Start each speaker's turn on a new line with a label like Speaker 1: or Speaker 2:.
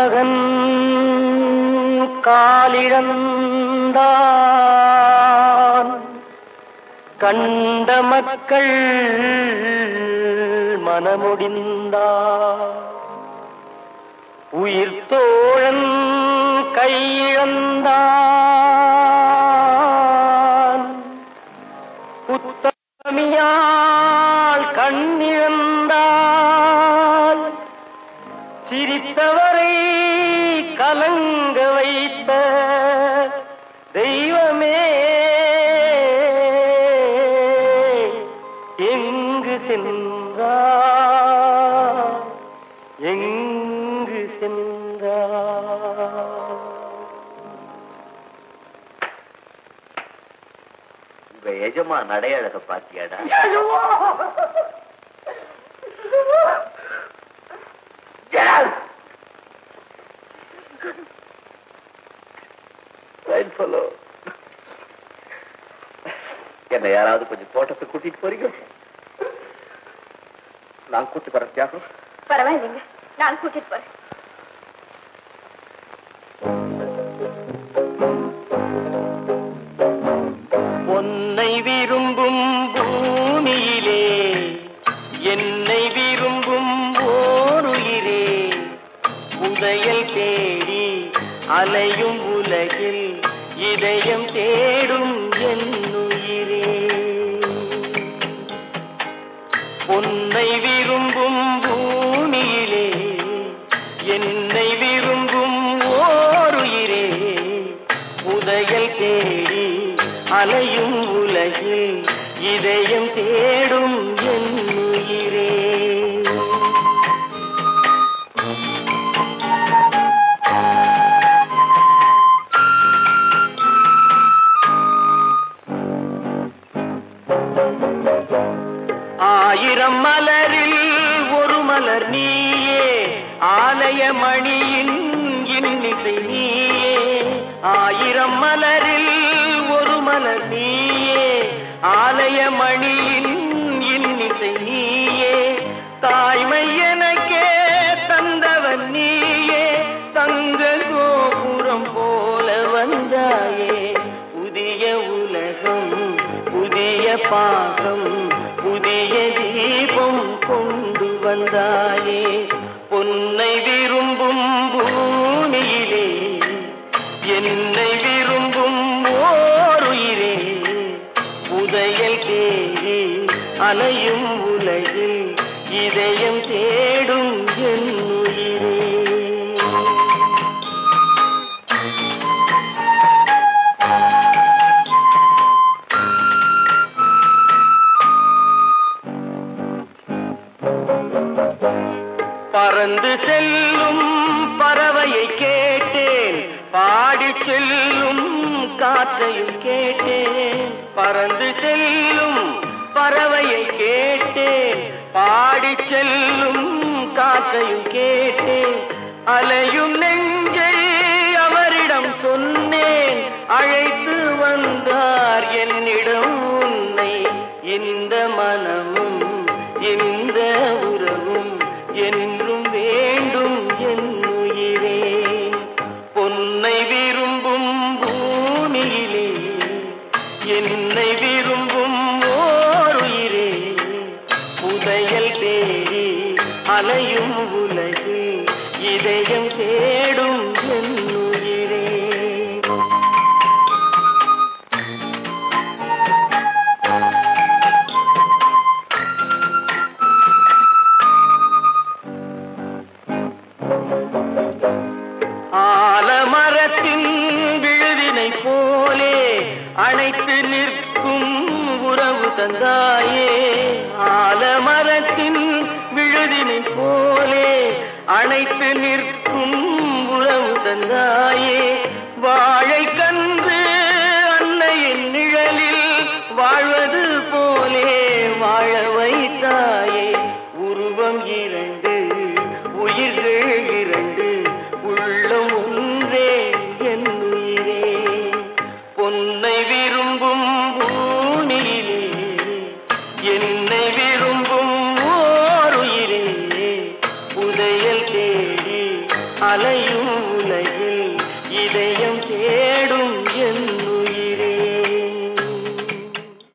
Speaker 1: மகன் காலிழந்தான். கண்ட மக்கள் மனமுடிந்தா உயிர்த்தோ எங்கு சென்றார்
Speaker 2: எஜமா நடையழக பாத்தியாடா. என்ன யாராவது கொஞ்சம் தோட்டத்துக்கு கூட்டிட்டு போறீங்க நான் கூட்டு போறேன் தியாகம்.
Speaker 3: பரவாயில்லைங்க. நான் கூட்டிட்டு போறேன்.
Speaker 1: பொன்னை விரும்பும் பூமியிலே என்னை விரும்பும் ஓருயிரே உதயல் தேடி அலையும் உலகில் இதயம் தேடும் என்னுயிரே. பொன்னை விரும்பும் இதயம் தேடும் என்னுயிரே ஆயிரம் மலரில் ஒரு மலர் நீயே ஆலய மணியின் இன்னிசை நீயே. ஆயிரம் மலரில் ஒரு மலர் நீ இதயமணியின் இன்னிசை நீயே. தாய்மை எனக்கே தந்தவன் நீயே. தங்க கோபுரம் போல வந்தாயே. புதிய உலகம் புதிய பாசம் புதிய தீபம் கொண்டு வந்தாயே. பொன்னை அலையும் உலகில் இதயம் தேடும் என் உயிரே. பறந்து செல்லும் பறவையை கேட்டேன். பாடி செல்லும் காற்றையும் கேட்டேன். பறந்து செல்லும் பறவையை கேட்டேன். பாடி செல்லும் காற்றையும் கேட்டேன். அலையும் நெஞ்சை அவரிடம் சொன்னேன். அழைத்து வந்தார் என்னிடம் உன்னை. இந்த மனம் இதயம் தேடும் என்னுயிரே. உயிரே ஆலமரத்தின் விழுதினை போலே அணைத்து நிற்கும் உறவு தந்தாயே. ஆலமரத்தின் விழுதினை போலே அணைத்து நிற்கும் உறவு தந்தாயே. வாழை அலையும் உலகில் இதயம் தேடும்